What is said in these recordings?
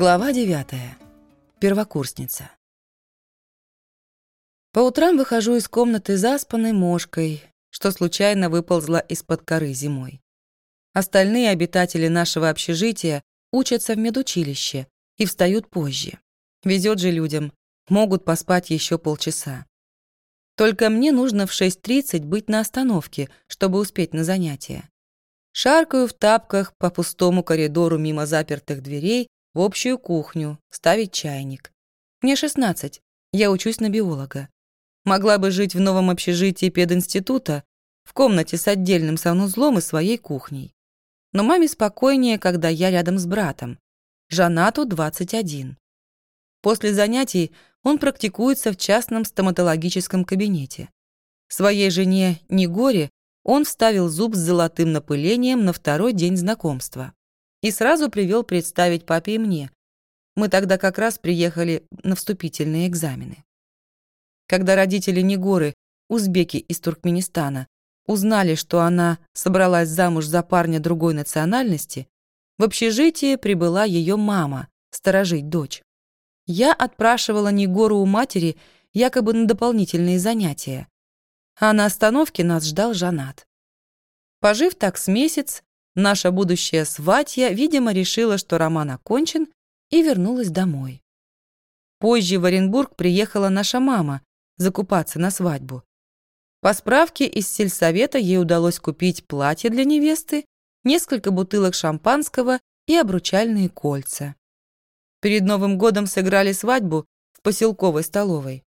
Глава девятая. Первокурсница. По утрам выхожу из комнаты заспанной мошкой, что случайно выползла из-под коры зимой. Остальные обитатели нашего общежития учатся в медучилище и встают позже. Везет же людям, могут поспать еще полчаса. Только мне нужно в 6.30 быть на остановке, чтобы успеть на занятия. Шаркаю в тапках по пустому коридору мимо запертых дверей в общую кухню, ставить чайник. Мне 16, я учусь на биолога. Могла бы жить в новом общежитии пединститута, в комнате с отдельным санузлом и своей кухней. Но маме спокойнее, когда я рядом с братом. Жанату 21. После занятий он практикуется в частном стоматологическом кабинете. Своей жене Негоре он вставил зуб с золотым напылением на второй день знакомства и сразу привел представить папе и мне. Мы тогда как раз приехали на вступительные экзамены. Когда родители Негоры, узбеки из Туркменистана, узнали, что она собралась замуж за парня другой национальности, в общежитие прибыла ее мама, сторожить дочь. Я отпрашивала Негору у матери якобы на дополнительные занятия, а на остановке нас ждал Жанат. Пожив так с месяц, наша будущая сватья, видимо, решила, что роман окончен, и вернулась домой. Позже в Оренбург приехала наша мама закупаться на свадьбу. По справке из сельсовета ей удалось купить платье для невесты, несколько бутылок шампанского и обручальные кольца. Перед Новым годом сыграли свадьбу в поселковой столовой.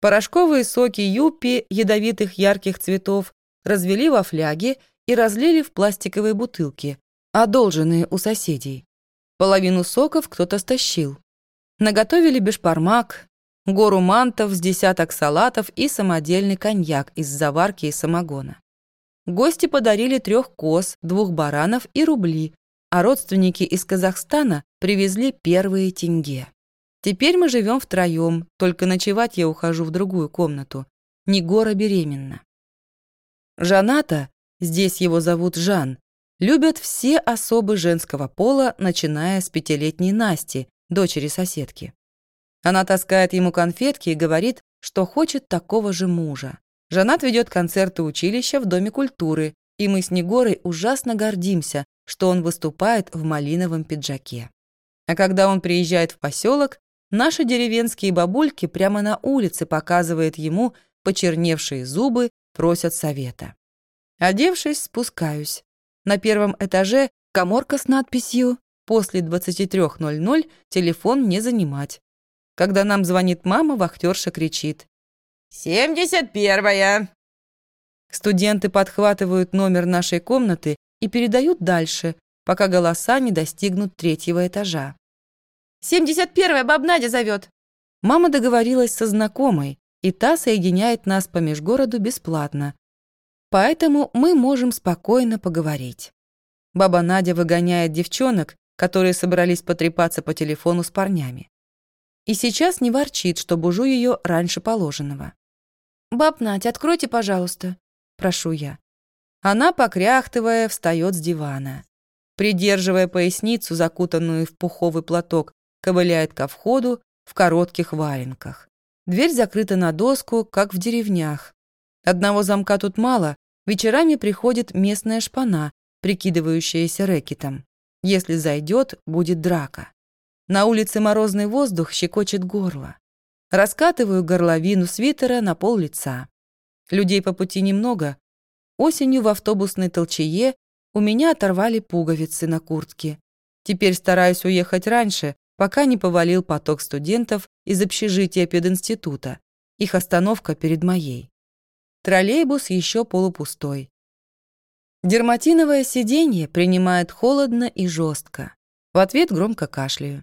Порошковые соки юппи ядовитых ярких цветов развели во фляге и разлили в пластиковые бутылки, одолженные у соседей. Половину соков кто-то стащил. Наготовили бешпармак, гору мантов с десяток салатов и самодельный коньяк из заварки и самогона. Гости подарили трех коз, двух баранов и рубли, а родственники из Казахстана привезли первые тенге. Теперь мы живем втроем, только ночевать я ухожу в другую комнату. Негора беременна. Жаната, здесь его зовут Жан, любят все особы женского пола, начиная с пятилетней Насти, дочери соседки. Она таскает ему конфетки и говорит, что хочет такого же мужа. Жанат ведет концерты училища в Доме культуры, и мы с Негорой ужасно гордимся, что он выступает в малиновом пиджаке. А когда он приезжает в поселок, Наши деревенские бабульки прямо на улице показывают ему почерневшие зубы, просят совета. Одевшись, спускаюсь. На первом этаже коморка с надписью «После 23.00 телефон не занимать». Когда нам звонит мама, вахтерша кричит. «Семьдесят первая!» Студенты подхватывают номер нашей комнаты и передают дальше, пока голоса не достигнут третьего этажа. Семьдесят первая баб Надя зовет. Мама договорилась со знакомой, и та соединяет нас по межгороду бесплатно. Поэтому мы можем спокойно поговорить. Баба Надя выгоняет девчонок, которые собрались потрепаться по телефону с парнями. И сейчас не ворчит, что бужу ее раньше положенного. «Баб Надя, откройте, пожалуйста», — прошу я. Она, покряхтывая, встает с дивана. Придерживая поясницу, закутанную в пуховый платок, ковыляет ко входу в коротких валенках. Дверь закрыта на доску, как в деревнях. Одного замка тут мало, вечерами приходит местная шпана, прикидывающаяся рэкетом. Если зайдет, будет драка. На улице морозный воздух щекочет горло. Раскатываю горловину свитера на пол лица. Людей по пути немного. Осенью в автобусной толчее у меня оторвали пуговицы на куртке. Теперь стараюсь уехать раньше, пока не повалил поток студентов из общежития пединститута. Их остановка перед моей. Троллейбус еще полупустой. Дерматиновое сиденье принимает холодно и жестко. В ответ громко кашляю.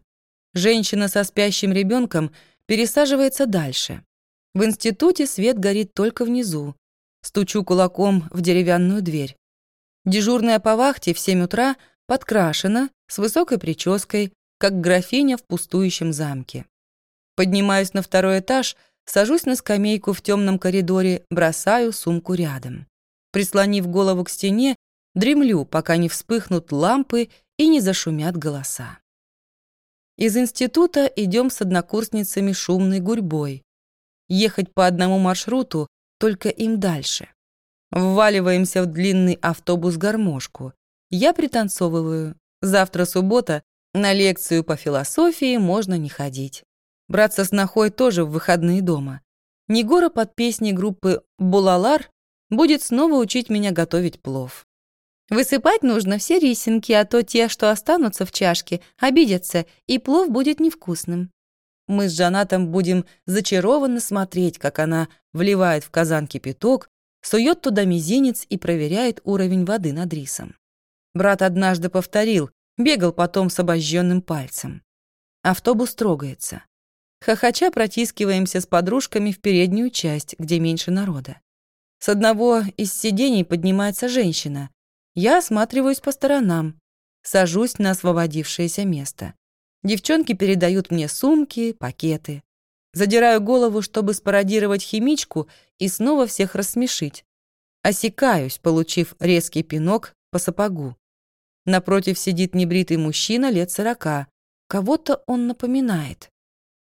Женщина со спящим ребенком пересаживается дальше. В институте свет горит только внизу. Стучу кулаком в деревянную дверь. Дежурная по вахте в 7 утра подкрашена, с высокой прической, как графиня в пустующем замке. Поднимаюсь на второй этаж, сажусь на скамейку в темном коридоре, бросаю сумку рядом. Прислонив голову к стене, дремлю, пока не вспыхнут лампы и не зашумят голоса. Из института идем с однокурсницами шумной гурьбой. Ехать по одному маршруту, только им дальше. Вваливаемся в длинный автобус-гармошку. Я пританцовываю. Завтра суббота, на лекцию по философии можно не ходить. Брат со снохой тоже в выходные дома. Негора под песни группы «Булалар» будет снова учить меня готовить плов. Высыпать нужно все рисинки, а то те, что останутся в чашке, обидятся, и плов будет невкусным. Мы с Жанатом будем зачарованно смотреть, как она вливает в казан кипяток, сует туда мизинец и проверяет уровень воды над рисом. Брат однажды повторил, бегал потом с обожженным пальцем. Автобус трогается. Хохоча протискиваемся с подружками в переднюю часть, где меньше народа. С одного из сидений поднимается женщина. Я осматриваюсь по сторонам, сажусь на освободившееся место. Девчонки передают мне сумки, пакеты. Задираю голову, чтобы спародировать химичку и снова всех рассмешить. Осекаюсь, получив резкий пинок по сапогу. Напротив сидит небритый мужчина лет сорока. Кого-то он напоминает.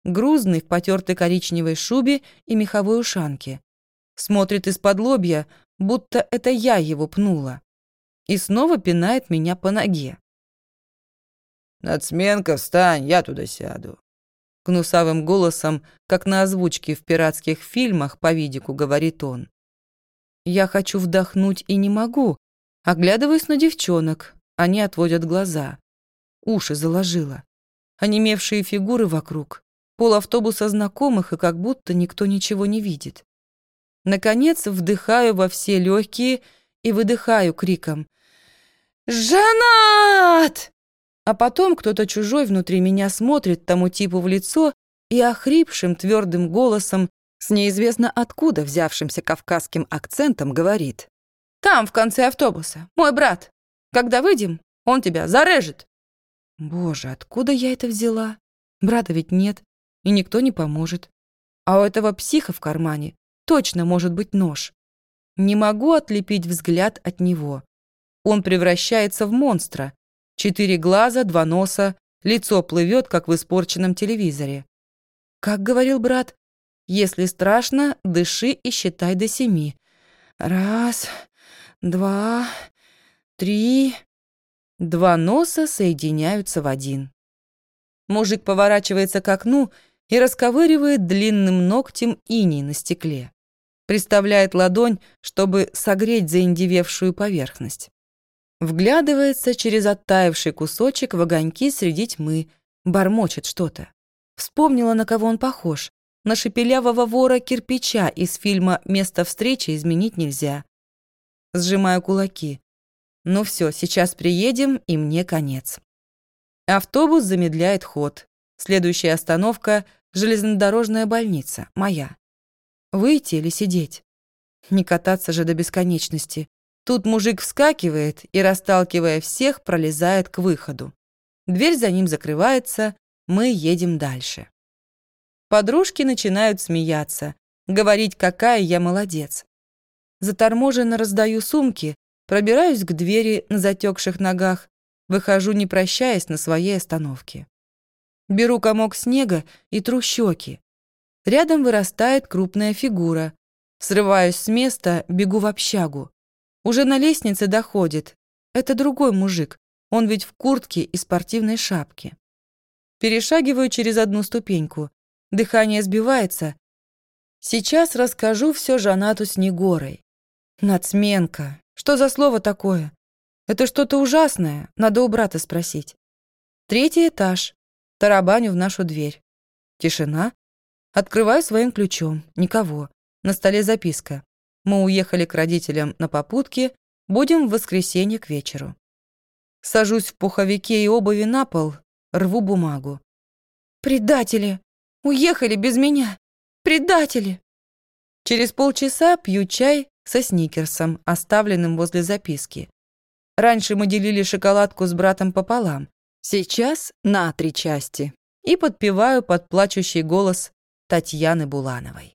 Грузный в потертой коричневой шубе и меховой ушанке. Смотрит из-под лобья, будто это я его пнула. И снова пинает меня по ноге. «Нацменка, встань, я туда сяду». Гнусавым голосом, как на озвучке в пиратских фильмах по видику, говорит он. Я хочу вдохнуть и не могу. Оглядываюсь на девчонок. Они отводят глаза. Уши заложило. Онемевшие фигуры вокруг. Пол автобуса знакомых, и как будто никто ничего не видит. Наконец вдыхаю во все легкие и выдыхаю криком. «Жанат!» А потом кто-то чужой внутри меня смотрит тому типу в лицо и охрипшим твердым голосом с неизвестно откуда взявшимся кавказским акцентом говорит. «Там, в конце автобуса, мой брат. Когда выйдем, он тебя зарежет». Боже, откуда я это взяла? Брата ведь нет, и никто не поможет. А у этого психа в кармане точно может быть нож. Не могу отлепить взгляд от него. Он превращается в монстра, Четыре глаза, два носа, лицо плывет, как в испорченном телевизоре. Как говорил брат, если страшно, дыши и считай до семи. Раз, два, три. Два носа соединяются в один. Мужик поворачивается к окну и расковыривает длинным ногтем иней на стекле. Приставляет ладонь, чтобы согреть заиндевевшую поверхность. Вглядывается через оттаивший кусочек в огоньки среди тьмы, бормочет что-то. Вспомнила, на кого он похож. На шепелявого вора кирпича из фильма «Место встречи изменить нельзя». Сжимаю кулаки. Ну все, сейчас приедем, и мне конец. Автобус замедляет ход. Следующая остановка – железнодорожная больница, моя. Выйти или сидеть? Не кататься же до бесконечности. Тут мужик вскакивает и, расталкивая всех, пролезает к выходу. Дверь за ним закрывается, мы едем дальше. Подружки начинают смеяться, говорить, какая я молодец. Заторможенно раздаю сумки, пробираюсь к двери на затекших ногах, выхожу, не прощаясь, на своей остановке. Беру комок снега и тру щеки. Рядом вырастает крупная фигура. Срываюсь с места, бегу в общагу. Уже на лестнице доходит. Это другой мужик. Он ведь в куртке и спортивной шапке. Перешагиваю через одну ступеньку. Дыхание сбивается. Сейчас расскажу все Жанату Снегорой. Нацменка. Что за слово такое? Это что-то ужасное. Надо у брата спросить. Третий этаж. Тарабаню в нашу дверь. Тишина. Открываю своим ключом. Никого. На столе записка. Мы уехали к родителям на попутке, будем в воскресенье к вечеру. Сажусь в пуховике и обуви на пол, рву бумагу. «Предатели! Уехали без меня! Предатели!» Через полчаса пью чай со сникерсом, оставленным возле записки. Раньше мы делили шоколадку с братом пополам, сейчас на три части. И подпеваю под плачущий голос Татьяны Булановой.